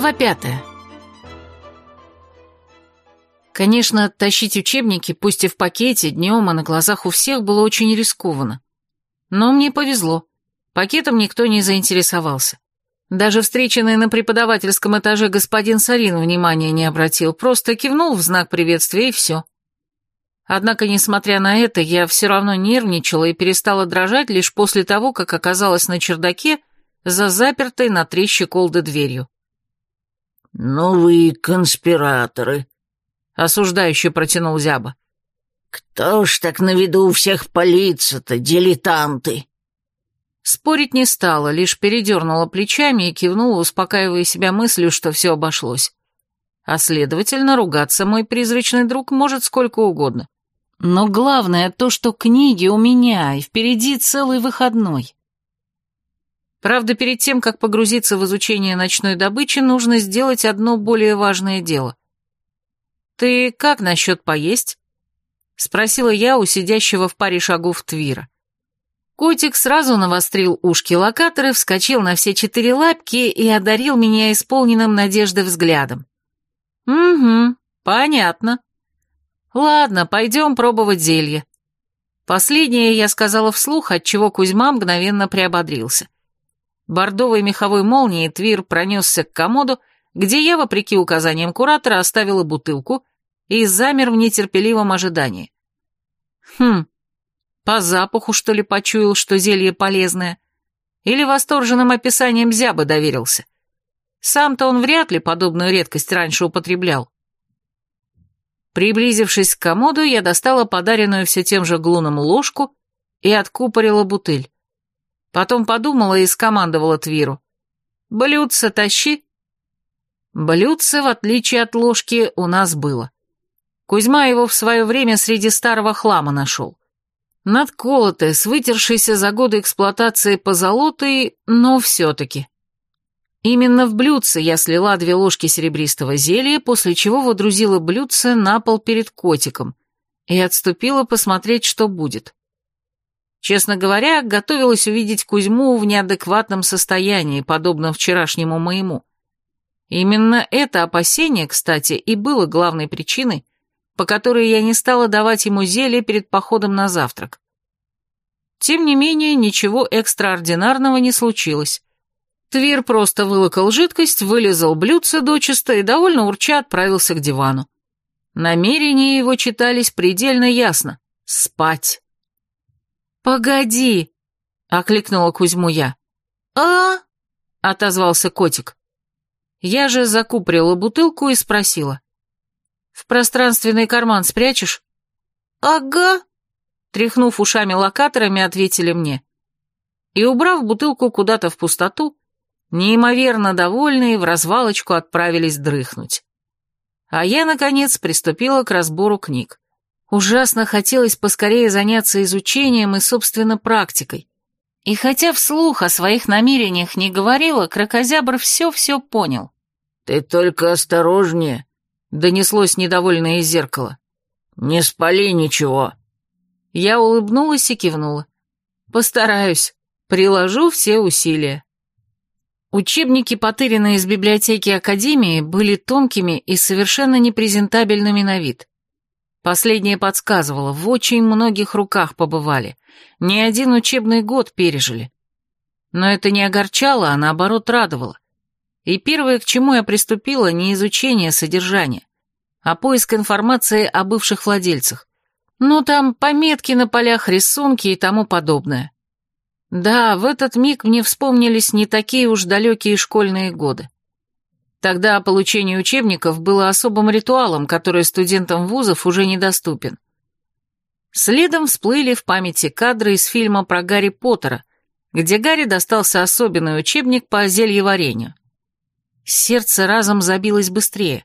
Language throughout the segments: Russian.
Глава пятая. Конечно, тащить учебники, пусть и в пакете, днем, а на глазах у всех было очень рискованно. Но мне повезло. Пакетом никто не заинтересовался. Даже встреченный на преподавательском этаже господин Сарин внимания не обратил, просто кивнул в знак приветствия и все. Однако, несмотря на это, я все равно нервничала и перестала дрожать лишь после того, как оказалась на чердаке за запертой на три щеколды дверью. «Ну вы конспираторы», — осуждающе протянул Зяба. «Кто ж так на виду у всех палится-то, дилетанты?» Спорить не стала, лишь передернула плечами и кивнула, успокаивая себя мыслью, что все обошлось. А следовательно, ругаться мой призрачный друг может сколько угодно. Но главное то, что книги у меня, и впереди целый выходной. Правда, перед тем, как погрузиться в изучение ночной добычи, нужно сделать одно более важное дело. «Ты как насчет поесть?» — спросила я у сидящего в паре шагов Твира. Котик сразу навострил ушки локаторы, вскочил на все четыре лапки и одарил меня исполненным надежды взглядом. «Угу, понятно. Ладно, пойдем пробовать зелье». Последнее я сказала вслух, отчего Кузьма мгновенно приободрился. Бордовой меховой молнией Твир пронесся к комоду, где я, вопреки указаниям куратора, оставила бутылку и замер в нетерпеливом ожидании. Хм, по запаху, что ли, почуял, что зелье полезное? Или восторженным описанием зябы доверился? Сам-то он вряд ли подобную редкость раньше употреблял. Приблизившись к комоду, я достала подаренную все тем же глуном ложку и откупорила бутыль. Потом подумала и скомандовала Твиру. «Блюдце тащи». Блюдце, в отличие от ложки, у нас было. Кузьма его в свое время среди старого хлама нашел. Надколотая, с вытершейся за годы эксплуатации позолотой, но все-таки. Именно в блюдце я слила две ложки серебристого зелья, после чего водрузила блюдце на пол перед котиком и отступила посмотреть, что будет. Честно говоря, готовилась увидеть Кузьму в неадекватном состоянии, подобно вчерашнему моему. Именно это опасение, кстати, и было главной причиной, по которой я не стала давать ему зелье перед походом на завтрак. Тем не менее, ничего экстраординарного не случилось. Твир просто вылокал жидкость, вылезал блюдце дочисто и довольно урча отправился к дивану. Намерения его читались предельно ясно — спать. «Погоди!» — окликнула Кузьму я. «А?» — отозвался котик. Я же закуприла бутылку и спросила. В пространственный карман спрячешь?» «Ага», — тряхнув ушами-локаторами, ответили мне. И, убрав бутылку куда-то в пустоту, неимоверно довольные в развалочку отправились дрыхнуть. А я, наконец, приступила к разбору книг. Ужасно хотелось поскорее заняться изучением и, собственно, практикой. И хотя вслух о своих намерениях не говорила, крокозябр все-все понял. «Ты только осторожнее», Донеслось недовольное из зеркала. «Не спали ничего». Я улыбнулась и кивнула. «Постараюсь. Приложу все усилия». Учебники, потыренные из библиотеки Академии, были тонкими и совершенно непрезентабельными на вид. Последнее подсказывало, в очень многих руках побывали, не один учебный год пережили. Но это не огорчало, а наоборот радовало. И первое, к чему я приступила, не изучение содержания, а поиск информации о бывших владельцах. Ну, там пометки на полях, рисунки и тому подобное. Да, в этот миг мне вспомнились не такие уж далекие школьные годы. Тогда получение учебников было особым ритуалом, который студентам вузов уже недоступен. Следом всплыли в памяти кадры из фильма про Гарри Поттера, где Гарри достался особенный учебник по зельеварению. Сердце разом забилось быстрее.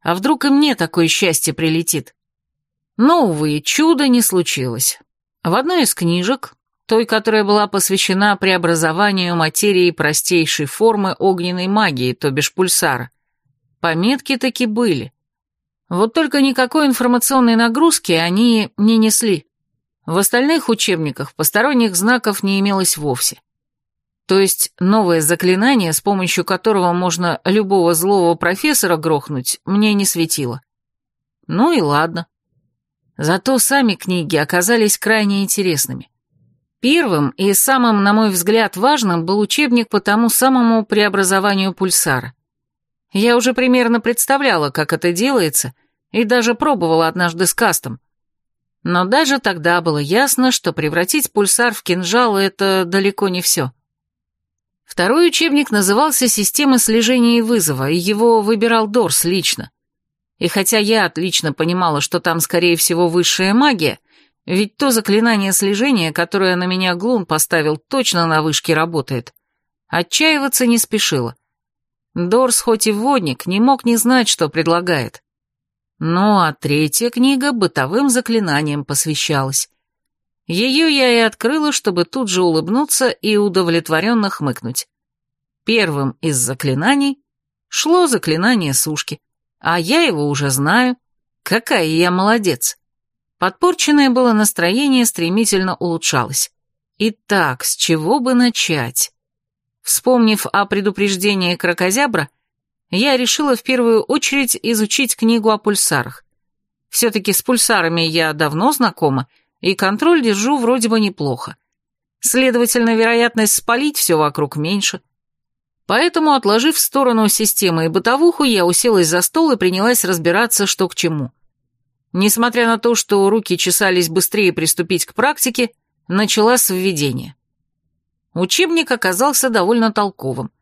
А вдруг и мне такое счастье прилетит? Но, увы, чудо не случилось. В одной из книжек, той, которая была посвящена преобразованию материи простейшей формы огненной магии, то бишь пульсара, пометки таки были. Вот только никакой информационной нагрузки они не несли. В остальных учебниках посторонних знаков не имелось вовсе. То есть новое заклинание, с помощью которого можно любого злого профессора грохнуть, мне не светило. Ну и ладно. Зато сами книги оказались крайне интересными. Первым и самым, на мой взгляд, важным был учебник по тому самому преобразованию пульсара. Я уже примерно представляла, как это делается, и даже пробовала однажды с кастом. Но даже тогда было ясно, что превратить пульсар в кинжал — это далеко не все. Второй учебник назывался «Система слежения и вызова», и его выбирал Дорс лично. И хотя я отлично понимала, что там, скорее всего, высшая магия, ведь то заклинание слежения, которое на меня Глун поставил, точно на вышке работает, отчаиваться не спешила. Дорс, хоть и вводник, не мог не знать, что предлагает. Ну а третья книга бытовым заклинаниям посвящалась. Ее я и открыла, чтобы тут же улыбнуться и удовлетворенно хмыкнуть. Первым из заклинаний шло заклинание сушки, а я его уже знаю. Какая я молодец. Подпорченное было настроение стремительно улучшалось. Итак, с чего бы начать? Вспомнив о предупреждении крокозябра, я решила в первую очередь изучить книгу о пульсарах. Все-таки с пульсарами я давно знакома, и контроль держу вроде бы неплохо. Следовательно, вероятность спалить все вокруг меньше. Поэтому, отложив в сторону системы и бытовуху, я уселась за стол и принялась разбираться, что к чему. Несмотря на то, что руки чесались быстрее приступить к практике, начала с введения. Учебник оказался довольно толковым.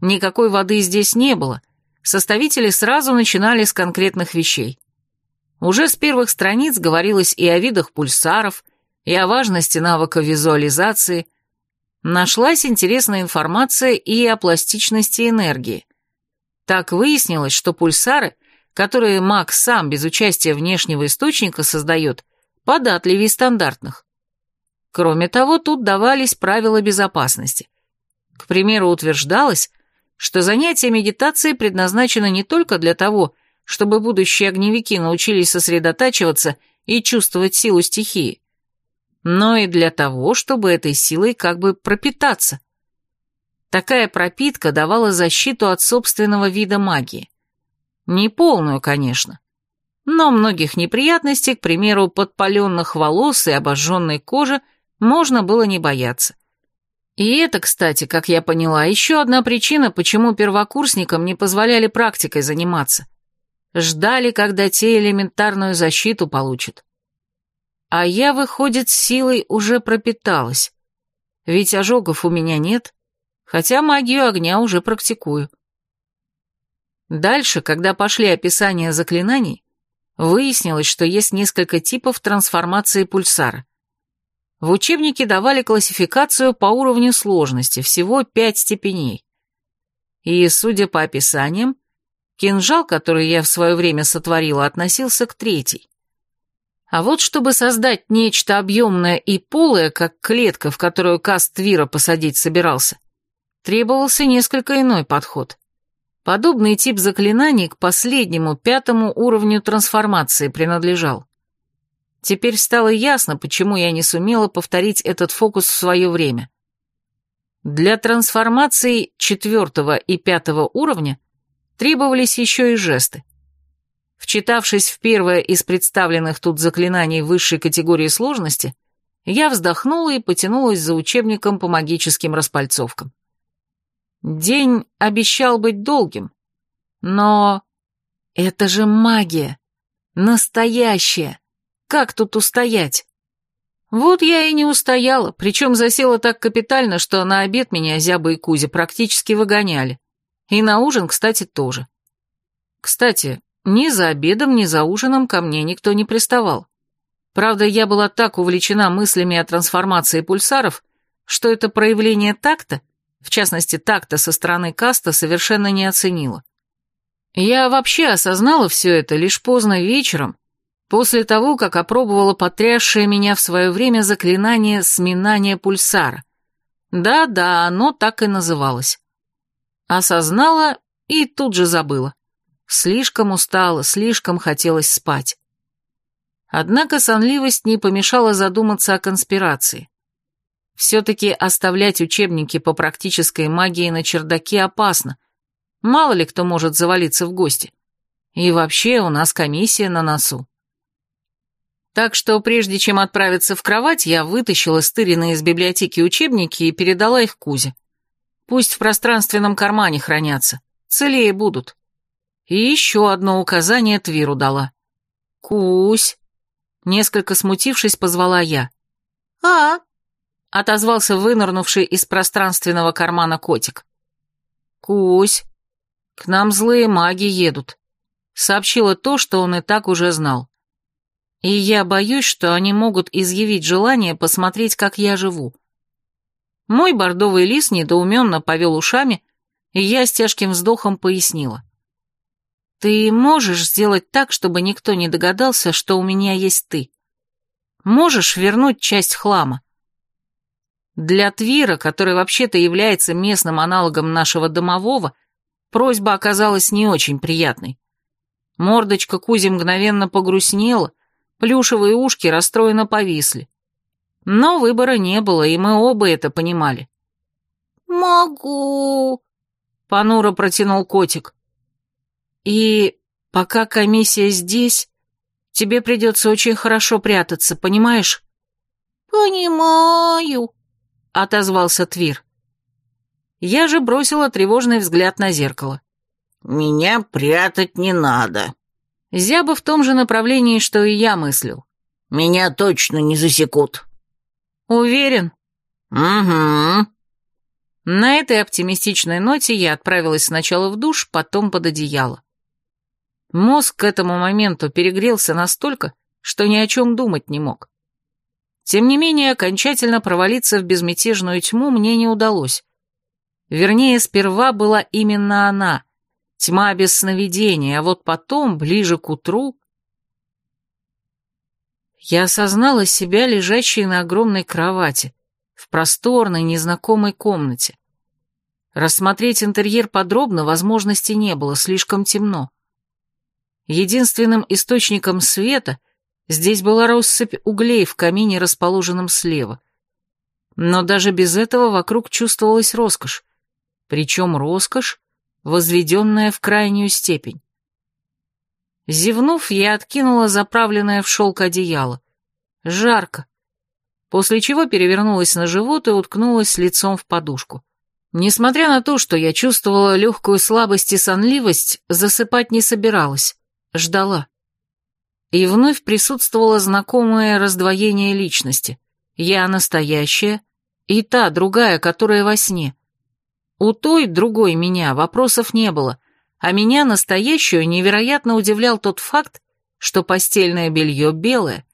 Никакой воды здесь не было, составители сразу начинали с конкретных вещей. Уже с первых страниц говорилось и о видах пульсаров, и о важности навыка визуализации. Нашлась интересная информация и о пластичности энергии. Так выяснилось, что пульсары, которые маг сам без участия внешнего источника создает, податливее стандартных. Кроме того, тут давались правила безопасности. К примеру, утверждалось, что занятия медитацией предназначены не только для того, чтобы будущие огневики научились сосредотачиваться и чувствовать силу стихии, но и для того, чтобы этой силой как бы пропитаться. Такая пропитка давала защиту от собственного вида магии. Не полную, конечно, но многих неприятностей, к примеру, подпаленных волос и обожженной кожи, можно было не бояться. И это, кстати, как я поняла, еще одна причина, почему первокурсникам не позволяли практикой заниматься. Ждали, когда те элементарную защиту получат. А я, выходит, силой уже пропиталась. Ведь ожогов у меня нет, хотя магию огня уже практикую. Дальше, когда пошли описания заклинаний, выяснилось, что есть несколько типов трансформации пульсара. В учебнике давали классификацию по уровню сложности, всего пять степеней. И, судя по описаниям, Кинжал, который я в свое время сотворила, относился к третьей. А вот чтобы создать нечто объемное и полое, как клетка, в которую каст Твира посадить собирался, требовался несколько иной подход. Подобный тип заклинаний к последнему, пятому уровню трансформации принадлежал. Теперь стало ясно, почему я не сумела повторить этот фокус в свое время. Для трансформации четвертого и пятого уровня требовались еще и жесты. Вчитавшись в первое из представленных тут заклинаний высшей категории сложности, я вздохнула и потянулась за учебником по магическим распальцовкам. День обещал быть долгим, но... Это же магия! Настоящая! Как тут устоять? Вот я и не устояла, причем засела так капитально, что на обед меня Зяба и Кузя практически выгоняли. И на ужин, кстати, тоже. Кстати, ни за обедом, ни за ужином ко мне никто не приставал. Правда, я была так увлечена мыслями о трансформации пульсаров, что это проявление такта, в частности такта со стороны каста, совершенно не оценила. Я вообще осознала все это лишь поздно вечером, после того, как опробовала потрясшее меня в свое время заклинание сминания пульсара. Да-да, оно так и называлось. Осознала и тут же забыла. Слишком устала, слишком хотелось спать. Однако сонливость не помешала задуматься о конспирации. Все-таки оставлять учебники по практической магии на чердаке опасно. Мало ли кто может завалиться в гости. И вообще у нас комиссия на носу. Так что прежде чем отправиться в кровать, я вытащила стыренные из библиотеки учебники и передала их Кузе. Пусть в пространственном кармане хранятся, целее будут. И еще одно указание Твиру дала. «Кусь!» Несколько смутившись, позвала я. «А?» — отозвался вынырнувший из пространственного кармана котик. «Кусь, к нам злые маги едут», — сообщила то, что он и так уже знал. И я боюсь, что они могут изъявить желание посмотреть, как я живу. Мой бордовый лис недоуменно повел ушами, и я с тяжким вздохом пояснила. «Ты можешь сделать так, чтобы никто не догадался, что у меня есть ты? Можешь вернуть часть хлама?» Для Твира, который вообще-то является местным аналогом нашего домового, просьба оказалась не очень приятной. Мордочка Кузи мгновенно погрустнела, Плюшевые ушки расстроенно повисли. Но выбора не было, и мы оба это понимали. «Могу», — понуро протянул котик. «И пока комиссия здесь, тебе придется очень хорошо прятаться, понимаешь?» «Понимаю», — отозвался Твир. Я же бросила тревожный взгляд на зеркало. «Меня прятать не надо», Зяба в том же направлении, что и я мыслил. «Меня точно не засекут». «Уверен?» «Угу». На этой оптимистичной ноте я отправилась сначала в душ, потом под одеяло. Мозг к этому моменту перегрелся настолько, что ни о чем думать не мог. Тем не менее, окончательно провалиться в безмятежную тьму мне не удалось. Вернее, сперва была именно она, Тьма без сновидений, а вот потом, ближе к утру... Я осознала себя лежащей на огромной кровати, в просторной, незнакомой комнате. Рассмотреть интерьер подробно возможности не было, слишком темно. Единственным источником света здесь была россыпь углей в камине, расположенном слева. Но даже без этого вокруг чувствовалась роскошь. Причем роскошь, возведенная в крайнюю степень. Зевнув, я откинула заправленное в шелк одеяло. Жарко. После чего перевернулась на живот и уткнулась лицом в подушку. Несмотря на то, что я чувствовала легкую слабость и сонливость, засыпать не собиралась. Ждала. И вновь присутствовало знакомое раздвоение личности. Я настоящая, и та, другая, которая во сне — у той, другой меня, вопросов не было, а меня, настоящую, невероятно удивлял тот факт, что постельное белье белое.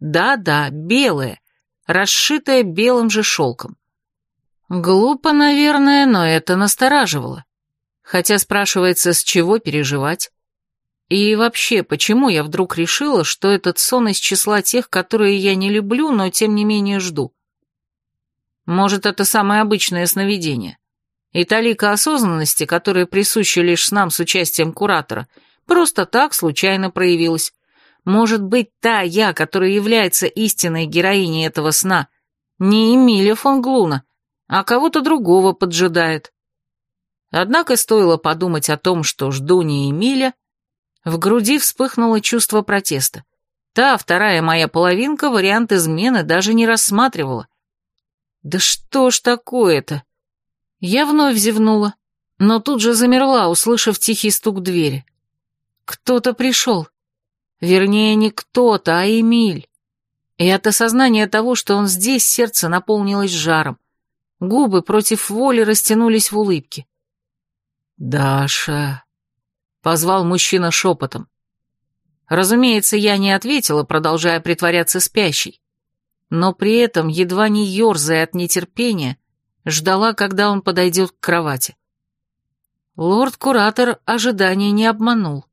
Да-да, белое, расшитое белым же шелком. Глупо, наверное, но это настораживало. Хотя спрашивается, с чего переживать? И вообще, почему я вдруг решила, что этот сон из числа тех, которые я не люблю, но тем не менее жду? Может, это самое обычное сновидение? И талика осознанности, которая присуща лишь нам с участием куратора, просто так случайно проявилась. Может быть, та я, которая является истинной героиней этого сна, не Эмиля фон Глуна, а кого-то другого поджидает. Однако стоило подумать о том, что жду не Эмиля, в груди вспыхнуло чувство протеста. Та, вторая моя половинка, вариант измены даже не рассматривала. Да что ж такое-то? Я вновь зевнула, но тут же замерла, услышав тихий стук двери. Кто-то пришел. Вернее, не кто-то, а Эмиль. И от осознания того, что он здесь, сердце наполнилось жаром. Губы против воли растянулись в улыбке. «Даша», — позвал мужчина шепотом. Разумеется, я не ответила, продолжая притворяться спящей. Но при этом, едва не ерзая от нетерпения, ждала, когда он подойдет к кровати. Лорд-куратор ожидания не обманул.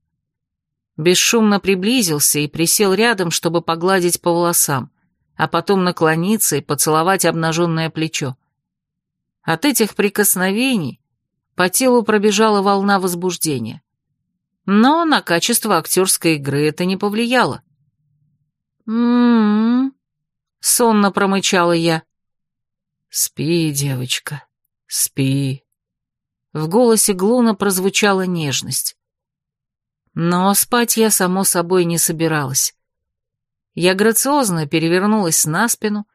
Бесшумно приблизился и присел рядом, чтобы погладить по волосам, а потом наклониться и поцеловать обнаженное плечо. От этих прикосновений по телу пробежала волна возбуждения. Но на качество актерской игры это не повлияло. «М-м-м», сонно промычала я. «Спи, девочка, спи». В голосе Глуна прозвучала нежность. Но спать я, само собой, не собиралась. Я грациозно перевернулась на спину,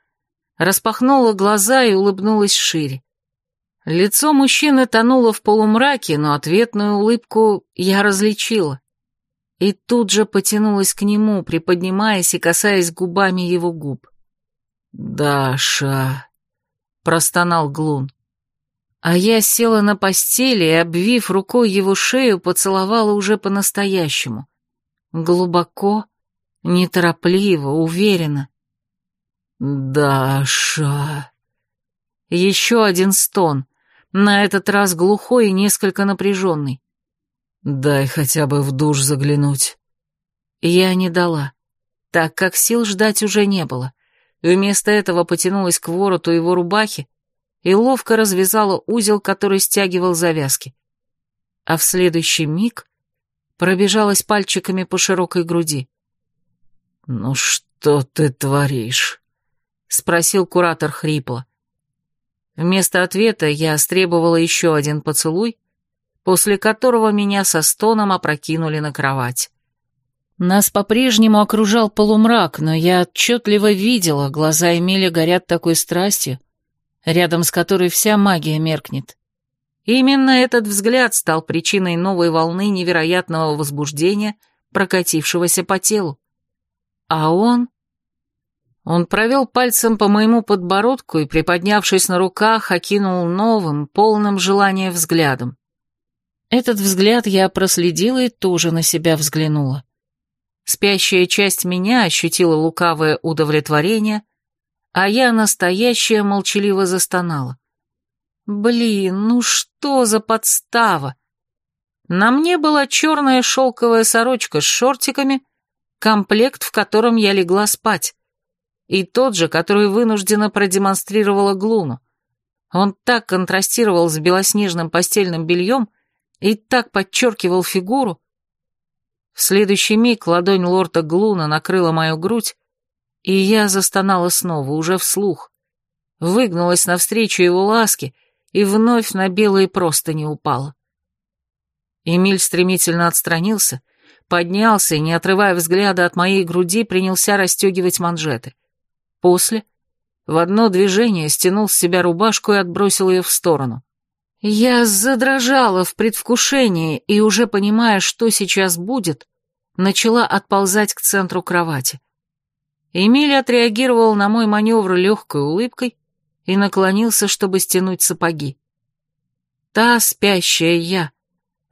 распахнула глаза и улыбнулась шире. Лицо мужчины тонуло в полумраке, но ответную улыбку я различила. И тут же потянулась к нему, приподнимаясь и касаясь губами его губ. «Даша!» — простонал Глун. А я села на постели и, обвив рукой его шею, поцеловала уже по-настоящему. Глубоко, неторопливо, уверенно. «Даша!» Еще один стон, на этот раз глухой и несколько напряженный. «Дай хотя бы в душ заглянуть». Я не дала, так как сил ждать уже не было. Вместо этого потянулась к вороту его рубахи и ловко развязала узел, который стягивал завязки. А в следующий миг пробежалась пальчиками по широкой груди. «Ну что ты творишь?» — спросил куратор хрипло. Вместо ответа я стребовала еще один поцелуй, после которого меня со стоном опрокинули на кровать. Нас по-прежнему окружал полумрак, но я отчетливо видела, глаза Эмиля горят такой страстью, рядом с которой вся магия меркнет. Именно этот взгляд стал причиной новой волны невероятного возбуждения, прокатившегося по телу. А он... Он провел пальцем по моему подбородку и, приподнявшись на руках, окинул новым, полным желания взглядом. Этот взгляд я проследила и тоже на себя взглянула. Спящая часть меня ощутила лукавое удовлетворение, а я настоящая молчаливо застонала. Блин, ну что за подстава? На мне была черная шелковая сорочка с шортиками, комплект, в котором я легла спать и тот же, который вынужденно продемонстрировала Глуну. Он так контрастировал с белоснежным постельным бельем и так подчеркивал фигуру. В следующий миг ладонь лорда Глуна накрыла мою грудь, и я застонала снова, уже вслух. Выгнулась навстречу его ласке и вновь на белые простыни упала. Эмиль стремительно отстранился, поднялся и, не отрывая взгляда от моей груди, принялся расстегивать манжеты. После в одно движение стянул с себя рубашку и отбросил ее в сторону. Я задрожала в предвкушении и, уже понимая, что сейчас будет, начала отползать к центру кровати. Эмиль отреагировал на мой маневр легкой улыбкой и наклонился, чтобы стянуть сапоги. Та спящая я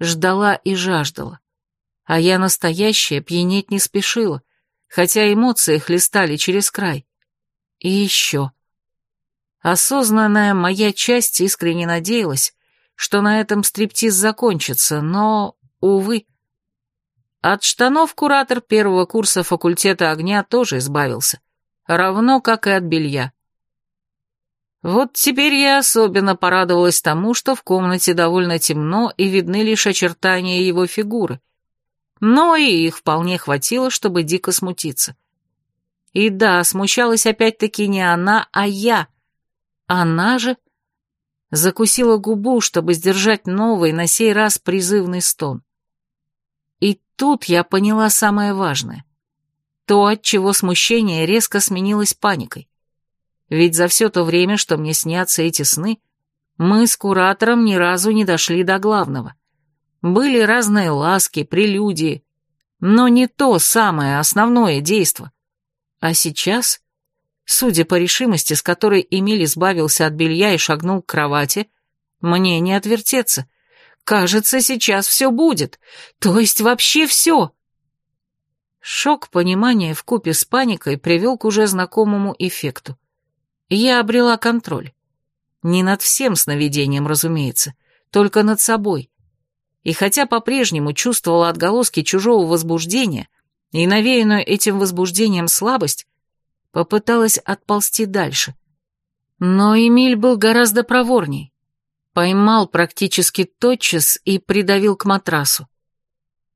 ждала и жаждала, а я настоящая пьянеть не спешила, хотя эмоции хлестали через край. И еще. Осознанная моя часть искренне надеялась, что на этом стриптиз закончится, но, увы. От штанов куратор первого курса факультета огня тоже избавился, равно как и от белья. Вот теперь я особенно порадовалась тому, что в комнате довольно темно и видны лишь очертания его фигуры, но и их вполне хватило, чтобы дико смутиться. И да, смущалась опять-таки не она, а я. Она же закусила губу, чтобы сдержать новый, на сей раз призывный стон. И тут я поняла самое важное. То, от чего смущение резко сменилось паникой. Ведь за все то время, что мне снятся эти сны, мы с куратором ни разу не дошли до главного. Были разные ласки, прелюдии, но не то самое основное действо. А сейчас, судя по решимости, с которой Эмиль избавился от белья и шагнул к кровати, мне не отвертеться. Кажется, сейчас все будет. То есть вообще все. Шок понимания вкупе с паникой привел к уже знакомому эффекту. Я обрела контроль. Не над всем сновидением, разумеется, только над собой. И хотя по-прежнему чувствовала отголоски чужого возбуждения, и навеянную этим возбуждением слабость, попыталась отползти дальше. Но Эмиль был гораздо проворней. Поймал практически тотчас и придавил к матрасу.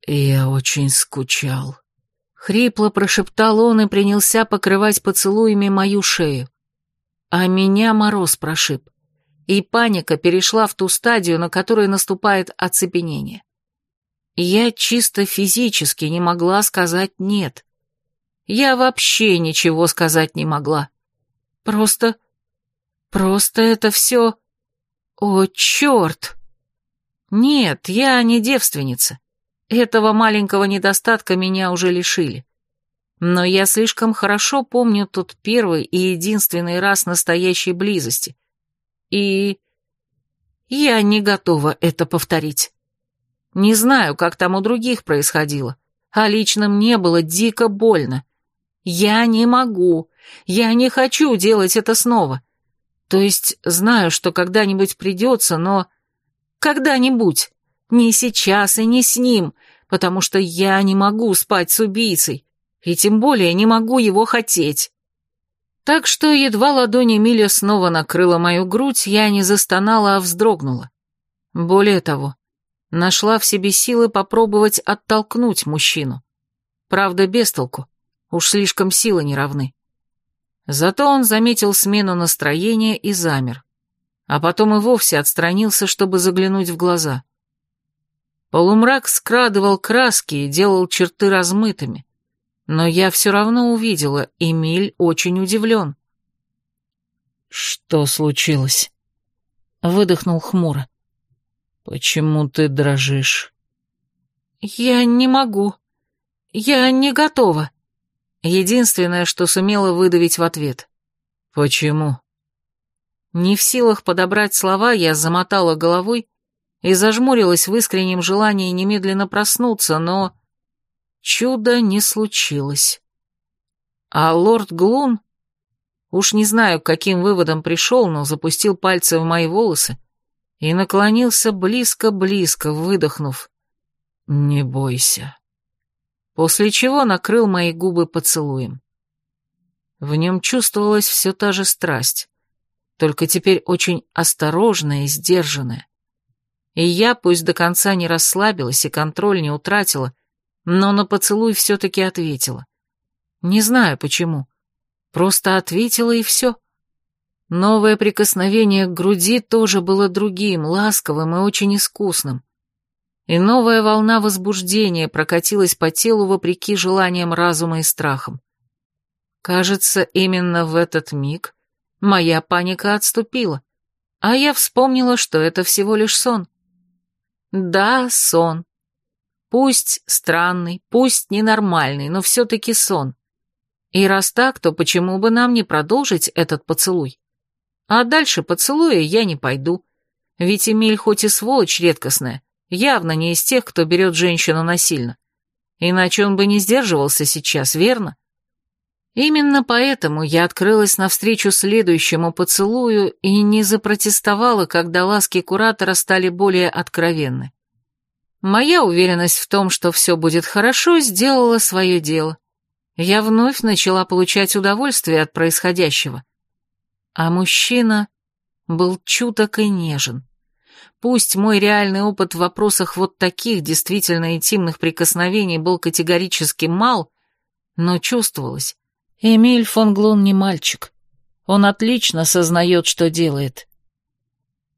«Я очень скучал», — хрипло прошептал он и принялся покрывать поцелуями мою шею. А меня мороз прошиб, и паника перешла в ту стадию, на которой наступает оцепенение. Я чисто физически не могла сказать «нет». Я вообще ничего сказать не могла. Просто... просто это все... О, черт! Нет, я не девственница. Этого маленького недостатка меня уже лишили. Но я слишком хорошо помню тот первый и единственный раз настоящей близости. И... я не готова это повторить. Не знаю, как там у других происходило, а лично мне было дико больно. Я не могу, я не хочу делать это снова. То есть знаю, что когда-нибудь придется, но... Когда-нибудь. Не сейчас и не с ним, потому что я не могу спать с убийцей, и тем более не могу его хотеть. Так что едва ладонь Эмиля снова накрыла мою грудь, я не застонала, а вздрогнула. Более того, нашла в себе силы попробовать оттолкнуть мужчину. Правда, без толку, уж слишком силы не равны. Зато он заметил смену настроения и замер, а потом и вовсе отстранился, чтобы заглянуть в глаза. Полумрак скрадывал краски и делал черты размытыми, но я все равно увидела, Эмиль очень удивлен. «Что случилось?» — выдохнул хмуро. «Почему ты дрожишь?» «Я не могу. Я не готова», Единственное, что сумела выдавить в ответ. «Почему?» Не в силах подобрать слова, я замотала головой и зажмурилась в искреннем желании немедленно проснуться, но... Чудо не случилось. А лорд Глун... Уж не знаю, к каким выводом пришел, но запустил пальцы в мои волосы и наклонился близко-близко, выдохнув. «Не бойся» после чего накрыл мои губы поцелуем. В нем чувствовалась все та же страсть, только теперь очень осторожная и сдержанная. И я, пусть до конца не расслабилась и контроль не утратила, но на поцелуй все-таки ответила. Не знаю почему. Просто ответила и все. Новое прикосновение к груди тоже было другим, ласковым и очень искусным и новая волна возбуждения прокатилась по телу вопреки желаниям разума и страхам. Кажется, именно в этот миг моя паника отступила, а я вспомнила, что это всего лишь сон. Да, сон. Пусть странный, пусть ненормальный, но все-таки сон. И раз так, то почему бы нам не продолжить этот поцелуй? А дальше поцелуя я не пойду, ведь Эмиль хоть и сволочь редкостная, Явно не из тех, кто берет женщину насильно. Иначе он бы не сдерживался сейчас, верно? Именно поэтому я открылась навстречу следующему поцелую и не запротестовала, когда ласки куратора стали более откровенны. Моя уверенность в том, что все будет хорошо, сделала свое дело. Я вновь начала получать удовольствие от происходящего. А мужчина был чуток и нежен. Пусть мой реальный опыт в вопросах вот таких действительно интимных прикосновений был категорически мал, но чувствовалось. Эмиль фон Глун не мальчик. Он отлично сознает, что делает.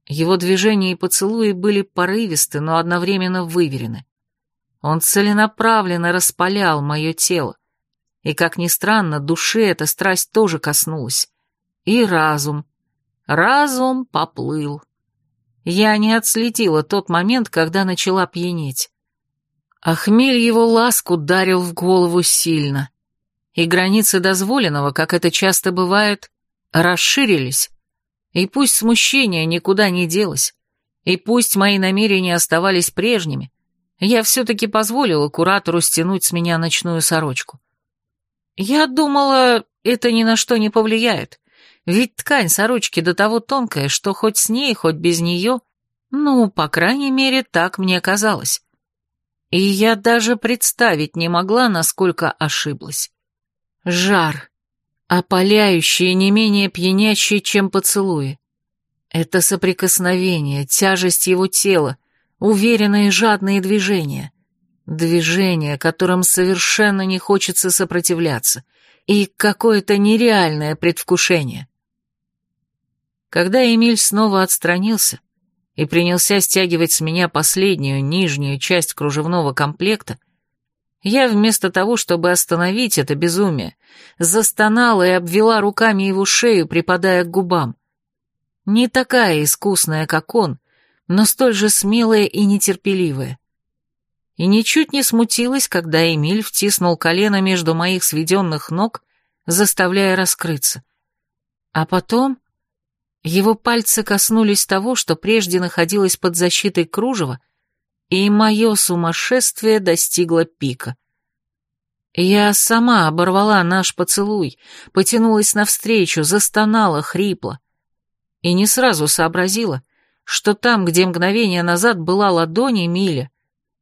Его движения и поцелуи были порывисты, но одновременно выверены. Он целенаправленно распалял мое тело. И, как ни странно, душе эта страсть тоже коснулась. И разум. Разум поплыл. Я не отследила тот момент, когда начала пьянеть. А хмель его ласк ударил в голову сильно. И границы дозволенного, как это часто бывает, расширились. И пусть смущение никуда не делось, и пусть мои намерения оставались прежними, я все-таки позволила куратору стянуть с меня ночную сорочку. Я думала, это ни на что не повлияет. Ведь ткань сорочки до того тонкая, что хоть с ней, хоть без нее, ну, по крайней мере, так мне казалось. И я даже представить не могла, насколько ошиблась. Жар, опаляющий не менее пьянящий, чем поцелуи. Это соприкосновение, тяжесть его тела, уверенные жадные движения. Движения, которым совершенно не хочется сопротивляться, и какое-то нереальное предвкушение. Когда Эмиль снова отстранился и принялся стягивать с меня последнюю, нижнюю часть кружевного комплекта, я вместо того, чтобы остановить это безумие, застонала и обвела руками его шею, припадая к губам. Не такая искусная, как он, но столь же смелая и нетерпеливая. И ничуть не смутилась, когда Эмиль втиснул колено между моих сведенных ног, заставляя раскрыться. А потом его пальцы коснулись того, что прежде находилось под защитой кружева, и мое сумасшествие достигло пика. Я сама оборвала наш поцелуй, потянулась навстречу, застонала хрипло. И не сразу сообразила, что там, где мгновение назад была ладонь Эмиля,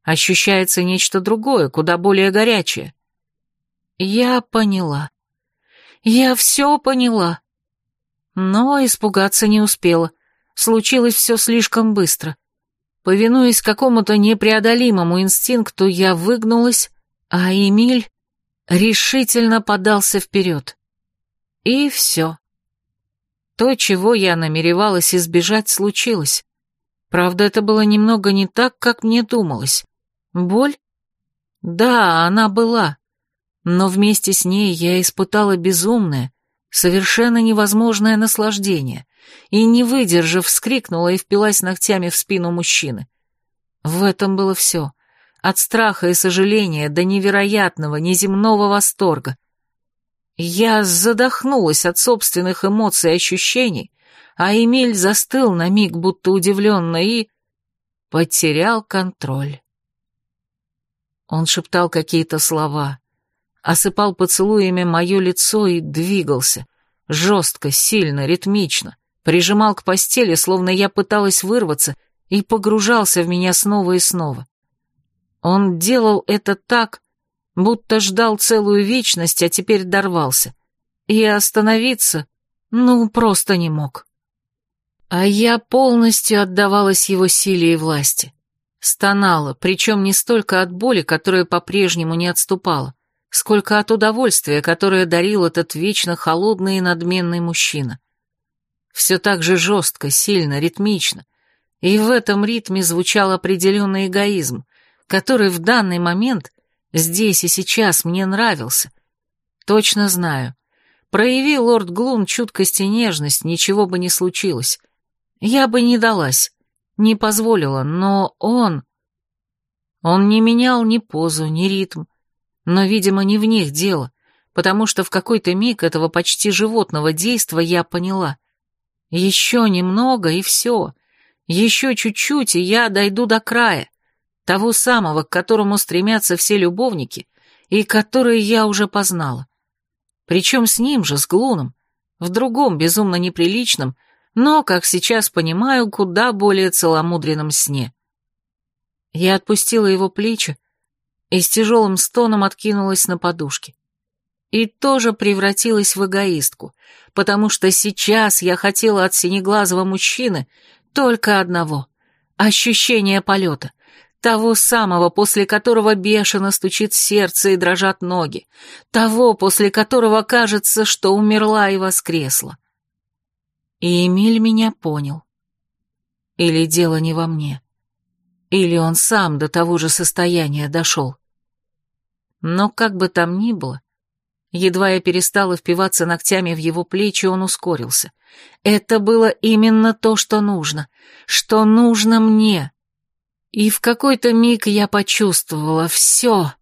ощущается нечто другое, куда более горячее. Я поняла. Я все поняла. Но испугаться не успела. Случилось все слишком быстро. Повинуясь какому-то непреодолимому инстинкту, я выгнулась, а Эмиль решительно подался вперед. И все. То, чего я намеревалась избежать, случилось. Правда, это было немного не так, как мне думалось. Боль? Да, она была. Но вместе с ней я испытала безумное, совершенно невозможное наслаждение, и, не выдержав, вскрикнула и впилась ногтями в спину мужчины. В этом было все. От страха и сожаления до невероятного, неземного восторга. Я задохнулась от собственных эмоций и ощущений, а Эмиль застыл на миг, будто удивленно, и... потерял контроль. Он шептал какие-то слова, осыпал поцелуями мое лицо и двигался, жестко, сильно, ритмично, прижимал к постели, словно я пыталась вырваться, и погружался в меня снова и снова. Он делал это так, будто ждал целую вечность, а теперь дорвался, и остановиться, ну, просто не мог. А я полностью отдавалась его силе и власти. Стонала, причем не столько от боли, которая по-прежнему не отступала, сколько от удовольствия, которое дарил этот вечно холодный и надменный мужчина. Все так же жестко, сильно, ритмично. И в этом ритме звучал определенный эгоизм, который в данный момент, здесь и сейчас, мне нравился. Точно знаю. Прояви лорд Глун чуткость и нежность, ничего бы не случилось. Я бы не далась, не позволила, но он... Он не менял ни позу, ни ритм, но, видимо, не в них дело, потому что в какой-то миг этого почти животного действа я поняла. Еще немного, и все. Еще чуть-чуть, и я дойду до края, того самого, к которому стремятся все любовники, и который я уже познала. Причем с ним же, с Глуном, в другом безумно неприличном, но, как сейчас понимаю, куда более целомудренном сне. Я отпустила его плечи, и с тяжелым стоном откинулась на подушке. И тоже превратилась в эгоистку, потому что сейчас я хотела от синеглазого мужчины только одного — ощущения полета, того самого, после которого бешено стучит сердце и дрожат ноги, того, после которого кажется, что умерла и воскресла. И Эмиль меня понял. Или дело не во мне, или он сам до того же состояния дошел. Но как бы там ни было, едва я перестала впиваться ногтями в его плечи, он ускорился. Это было именно то, что нужно, что нужно мне. И в какой-то миг я почувствовала все.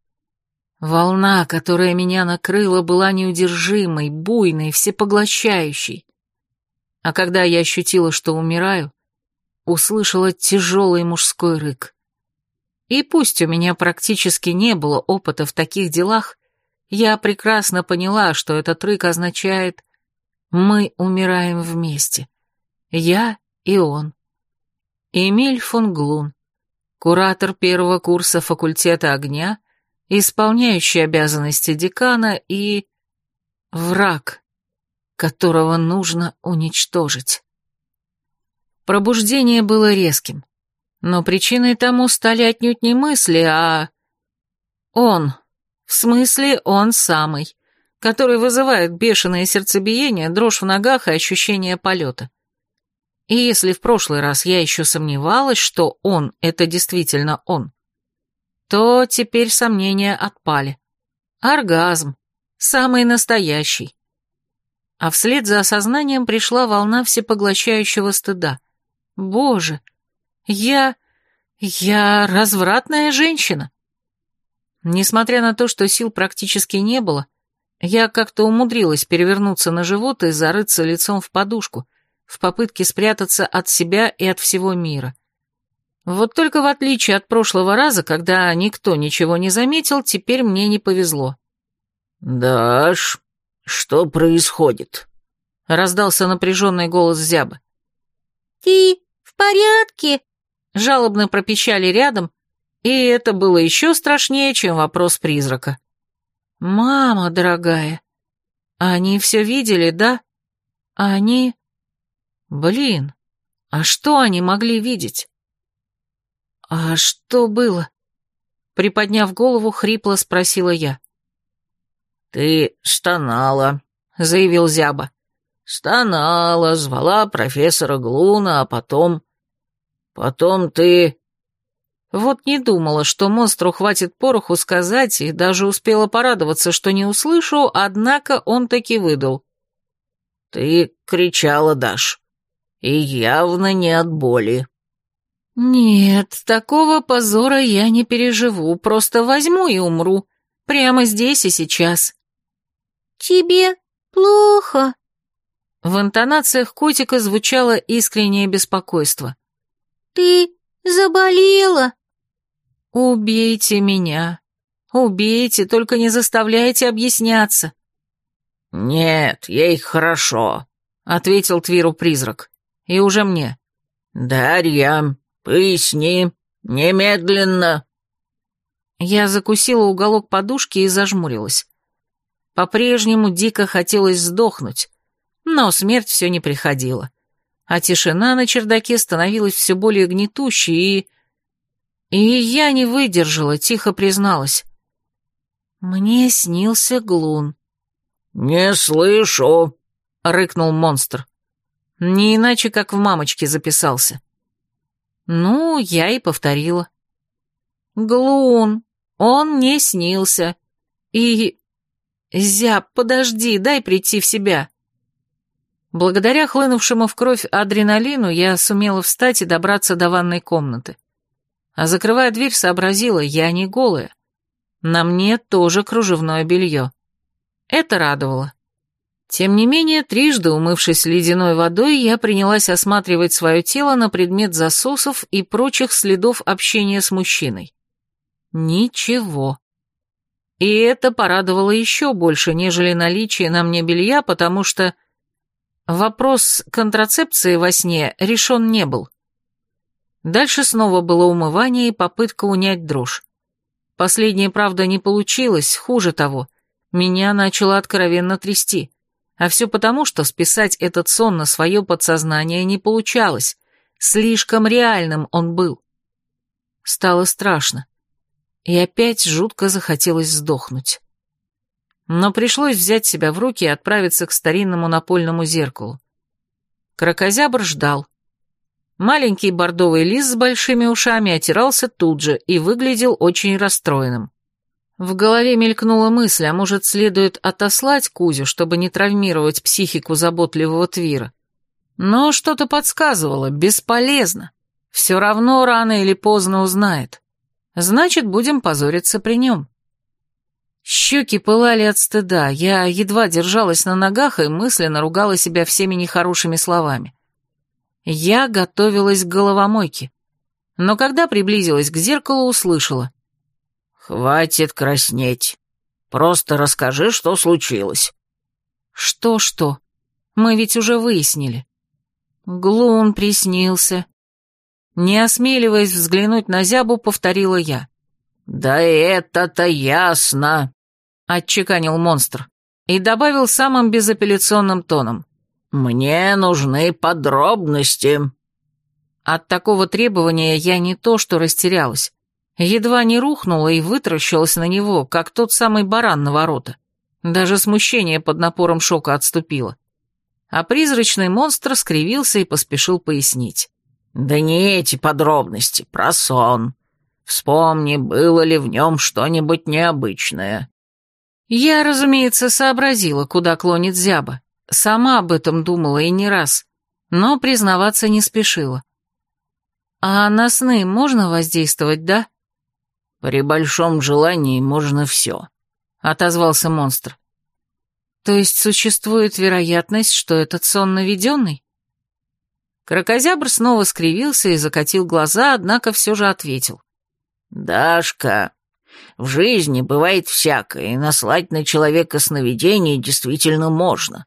Волна, которая меня накрыла, была неудержимой, буйной, всепоглощающей. А когда я ощутила, что умираю, услышала тяжелый мужской рык. И пусть у меня практически не было опыта в таких делах, я прекрасно поняла, что этот рык означает «мы умираем вместе». Я и он. Эмиль фон Глун, куратор первого курса факультета огня, исполняющий обязанности декана и... враг, которого нужно уничтожить. Пробуждение было резким. Но причиной тому стали отнюдь не мысли, а... Он. В смысле, он самый, который вызывает бешеное сердцебиение, дрожь в ногах и ощущение полета. И если в прошлый раз я еще сомневалась, что он — это действительно он, то теперь сомнения отпали. Оргазм. Самый настоящий. А вслед за осознанием пришла волна всепоглощающего стыда. Боже, я... я развратная женщина. Несмотря на то, что сил практически не было, я как-то умудрилась перевернуться на живот и зарыться лицом в подушку, в попытке спрятаться от себя и от всего мира. Вот только в отличие от прошлого раза, когда никто ничего не заметил, теперь мне не повезло. «Даш, что происходит?» — раздался напряженный голос Зябы. «Ты в порядке?» — жалобно пропищали рядом, и это было еще страшнее, чем вопрос призрака. «Мама дорогая, они все видели, да? Они...» «Блин, а что они могли видеть?» «А что было?» Приподняв голову, хрипло спросила я. «Ты стонала», — заявил Зяба. «Стонала, звала профессора Глуна, а потом... Потом ты...» Вот не думала, что монстру хватит пороху сказать, и даже успела порадоваться, что не услышу, однако он таки выдал. «Ты кричала, Даш, и явно не от боли». «Нет, такого позора я не переживу, просто возьму и умру, прямо здесь и сейчас». «Тебе плохо?» В интонациях котика звучало искреннее беспокойство. «Ты заболела?» «Убейте меня. Убейте, только не заставляйте объясняться». «Нет, ей хорошо», — ответил Твиру призрак. И уже мне. «Дарья, поясни, немедленно». Я закусила уголок подушки и зажмурилась. По-прежнему дико хотелось сдохнуть, но смерть все не приходила. А тишина на чердаке становилась все более гнетущей, и... И я не выдержала, тихо призналась. Мне снился Глун. «Не слышу», — рыкнул монстр. Не иначе, как в мамочке записался. Ну, я и повторила. Глун, он не снился. И «Зяб, подожди, дай прийти в себя». Благодаря хлынувшему в кровь адреналину я сумела встать и добраться до ванной комнаты. А закрывая дверь, сообразила, я не голая. На мне тоже кружевное белье. Это радовало. Тем не менее, трижды умывшись ледяной водой, я принялась осматривать свое тело на предмет засосов и прочих следов общения с мужчиной. Ничего. И это порадовало еще больше, нежели наличие на мне белья, потому что вопрос контрацепции во сне решен не был. Дальше снова было умывание и попытка унять дрожь. Последнее, правда, не получилось, хуже того. Меня начало откровенно трясти. А все потому, что списать этот сон на свое подсознание не получалось. Слишком реальным он был. Стало страшно и опять жутко захотелось сдохнуть. Но пришлось взять себя в руки и отправиться к старинному напольному зеркалу. Крокозябр ждал. Маленький бордовый лис с большими ушами отирался тут же и выглядел очень расстроенным. В голове мелькнула мысль, а может, следует отослать Кузю, чтобы не травмировать психику заботливого Твира. Но что-то подсказывало, бесполезно. Все равно рано или поздно узнает. Значит, будем позориться при нем. Щеки пылали от стыда, я едва держалась на ногах и мысленно ругала себя всеми нехорошими словами. Я готовилась к головомойке, но когда приблизилась к зеркалу, услышала. «Хватит краснеть. Просто расскажи, что случилось». «Что-что? Мы ведь уже выяснили». Глун приснился, не осмеливаясь взглянуть на зябу, повторила я. «Да это-то ясно!» — отчеканил монстр и добавил самым безапелляционным тоном. «Мне нужны подробности». От такого требования я не то что растерялась, едва не рухнула и вытаращилась на него, как тот самый баран на ворота. Даже смущение под напором шока отступило. а призрачный монстр скривился и поспешил пояснить. «Да не эти подробности, про сон. Вспомни, было ли в нем что-нибудь необычное». Я, разумеется, сообразила, куда клонит зяба. Сама об этом думала и не раз, но признаваться не спешила. «А на сны можно воздействовать, да?» «При большом желании можно все», — отозвался монстр. «То есть существует вероятность, что этот сон наведенный?» Крокозябр снова скривился и закатил глаза, однако все же ответил. «Дашка, в жизни бывает всякое, и наслать на человека сновидение действительно можно.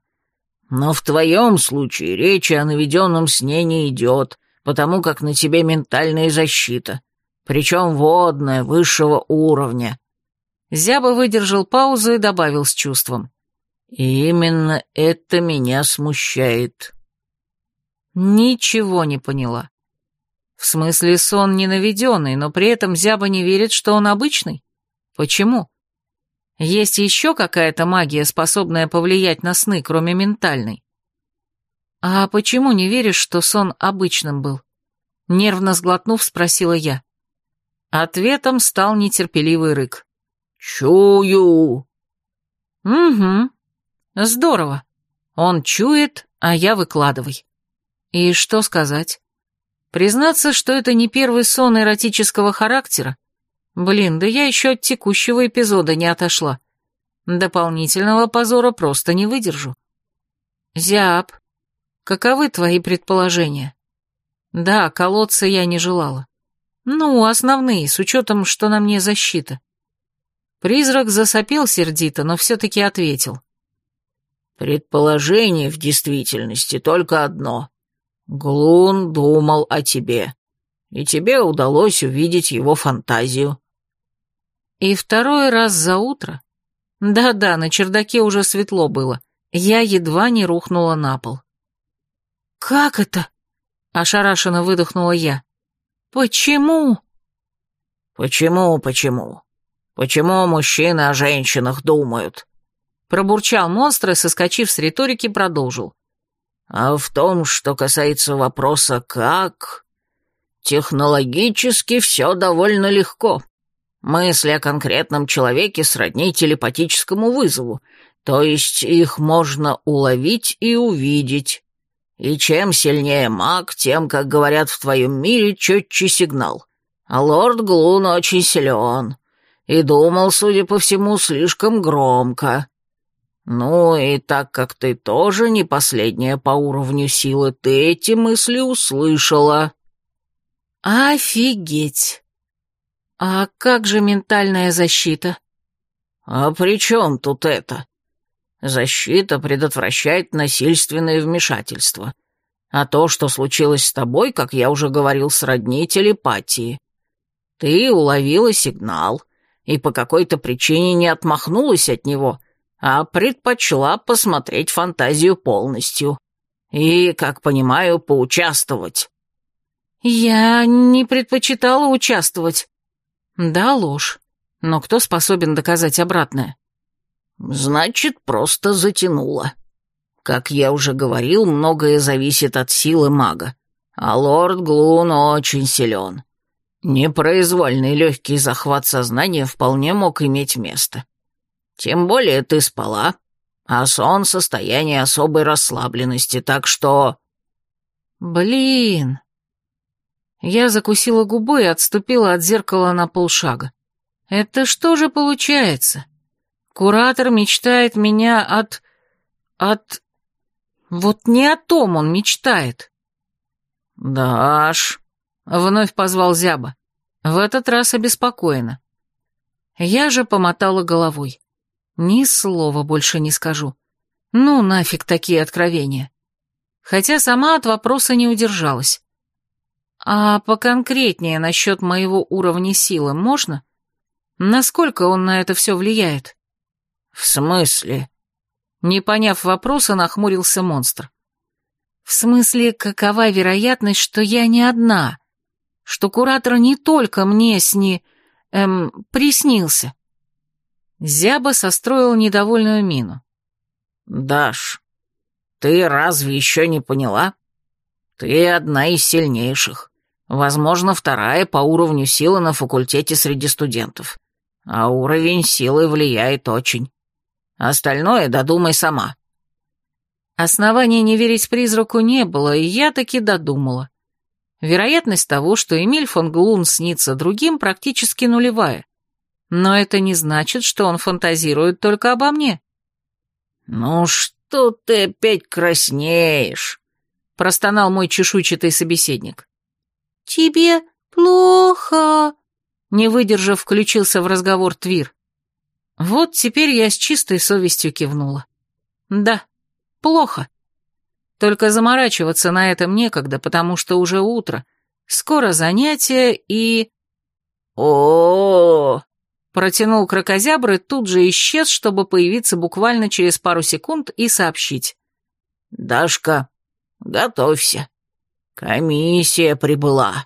Но в твоем случае речи о наведенном сне не идет, потому как на тебе ментальная защита, причем водная, высшего уровня». Зяба выдержал паузу и добавил с чувством. «И именно это меня смущает». Ничего не поняла. В смысле, сон не наведенный, но при этом Зяба не верит, что он обычный? Почему? Есть еще какая-то магия, способная повлиять на сны, кроме ментальной? А почему не веришь, что сон обычным был? Нервно сглотнув, спросила я. Ответом стал нетерпеливый рык. «Чую!» «Угу. Здорово. Он чует, а я выкладывай. И что сказать? Признаться, что это не первый сон эротического характера? Блин, да я еще от текущего эпизода не отошла. Дополнительного позора просто не выдержу. Зяб, каковы твои предположения? Да, колодца я не желала. Ну, основные, с учетом, что на мне защита. Призрак засопел сердито, но все-таки ответил. Предположение в действительности только одно. Глун думал о тебе, и тебе удалось увидеть его фантазию. И второй раз за утро? Да-да, на чердаке уже светло было. Я едва не рухнула на пол. «Как это?» — ошарашенно выдохнула я. «Почему?» «Почему, почему? Почему мужчины о женщинах думают?» Пробурчал монстр и, соскочив с риторики, продолжил. «А в том, что касается вопроса «как...» Технологически все довольно легко. Мысли о конкретном человеке сродни телепатическому вызову, то есть их можно уловить и увидеть. И чем сильнее маг, тем, как говорят в твоем мире, четче сигнал. А лорд Глун очень силен. И думал, судя по всему, слишком громко. Ну и так как ты тоже не последняя по уровню силы, ты эти мысли услышала. Офигеть! А как же ментальная защита? А при чем тут это? Защита предотвращает насильственное вмешательство. А то, что случилось с тобой, как я уже говорил, сродни телепатии. Ты уловила сигнал и по какой-то причине не отмахнулась от него, а предпочла посмотреть фантазию полностью. И, как понимаю, поучаствовать. Я не предпочитала участвовать. Да, ложь. Но кто способен доказать обратное? Значит, просто затянуло. Как я уже говорил, многое зависит от силы мага. А лорд Глун очень силен. Непроизвольный легкий захват сознания вполне мог иметь место. Тем более ты спала, а сон — состояние особой расслабленности, так что... Блин. Я закусила губу и отступила от зеркала на полшага. Это что же получается? Куратор мечтает меня от... от... Вот не о том он мечтает. «Даш», — вновь позвал Зяба, в этот раз обеспокоенно. Я же помотала головой. Ни слова больше не скажу. Ну, нафиг такие откровения. Хотя сама от вопроса не удержалась. А поконкретнее насчет моего уровня силы можно? Насколько он на это все влияет? В смысле? Не поняв вопроса, нахмурился монстр. В смысле, какова вероятность, что я не одна? Что куратор не только мне сни... эм, приснился? Зяба состроил недовольную мину. «Даш, ты разве еще не поняла? Ты одна из сильнейших. Возможно, вторая по уровню силы на факультете среди студентов. А уровень силы влияет очень. Остальное додумай сама». Основания не верить призраку не было, и я таки додумала. Вероятность того, что Эмиль фон Глун снится другим, практически нулевая. Но это не значит, что он фантазирует только обо мне. «Ну что ты опять краснеешь?» — простонал мой чешуйчатый собеседник. «Тебе плохо», — не выдержав, включился в разговор Твир. Вот теперь я с чистой совестью кивнула. «Да, плохо. Только заморачиваться на этом некогда, потому что уже утро. Скоро занятия и...» «О-о-о!» Протянул крокозябр и тут же исчез, чтобы появиться буквально через пару секунд и сообщить. «Дашка, готовься. Комиссия прибыла».